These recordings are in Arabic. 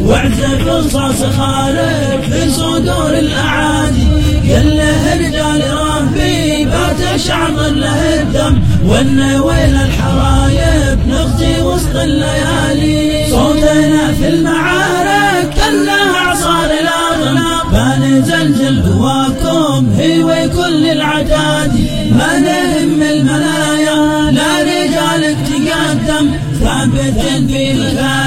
واعزف رصاص خالد في صدور الأعادي. قال له رجال ربي بات شعب له الدم. والنويل الحرايب؟ نغزي وسط الليالي. صوتنا في المعارك كلها أعصار الاغلام فنزلزل قواكم هي وكل العتادي. ما نهم المنايا لا رجالك تقدم. ثابت في الغالي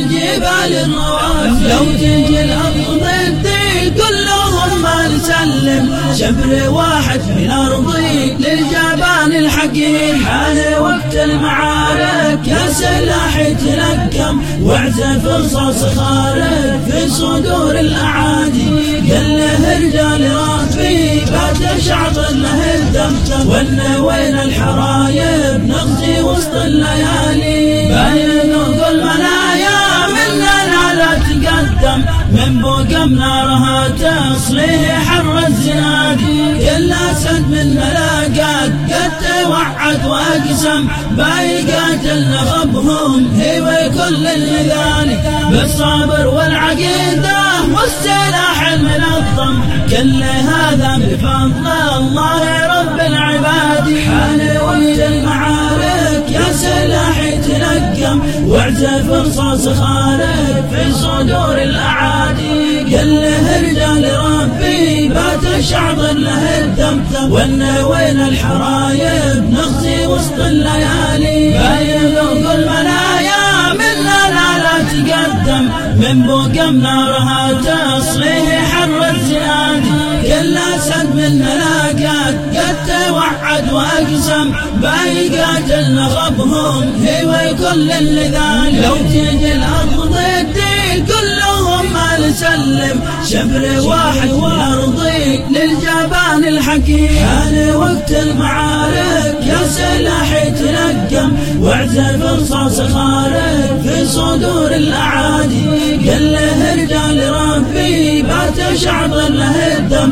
كالجبال الرواسي لو تجي الأرض ضدي كلهم ما نسلم. شبر واحد من أرضي للجبان الحكيم. حان وقت المعارك يا سلاحي تلكم واعزف رصاص خالد في صدور الأعادي. قال له رجال ربي بات شعب له الدم. وين الحرايب؟ نغزي وسط الليالي. بوقم نارها تصليه حر الزنادي كل اسد من ملاقات قد توعد وأقسم. بايقات النخبهم هي وكل المثالي بالصبر والعقيدة والسلاح المنظم. كل هذا بفضل الله رب العباد. حان وقت المعارك يا سلاحي تلقم واعزف رصاص خالد في صدور الاعادي شعب له الدم وين الحرايب؟ نغزي وسط الليالي. باين المنايا منا لا لا تقدم. من بوقم نارها تصليه حر الزيادي كل أسد من ملاقات قد توعد وأقسم. بايقات النخبهم هي وكل اللذان لو تجي الأرض ضدي كلهم ما نسلم. شبر واحد والارضي الحكيم حان وقت المعارك؟ يا سلاحي تلقم واعزف رصاص خالد في صدور الأعادي. قال له رجال ربي بات شعب له الدم.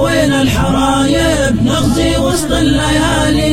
وين الحرايب؟ نغزي وسط الليالي.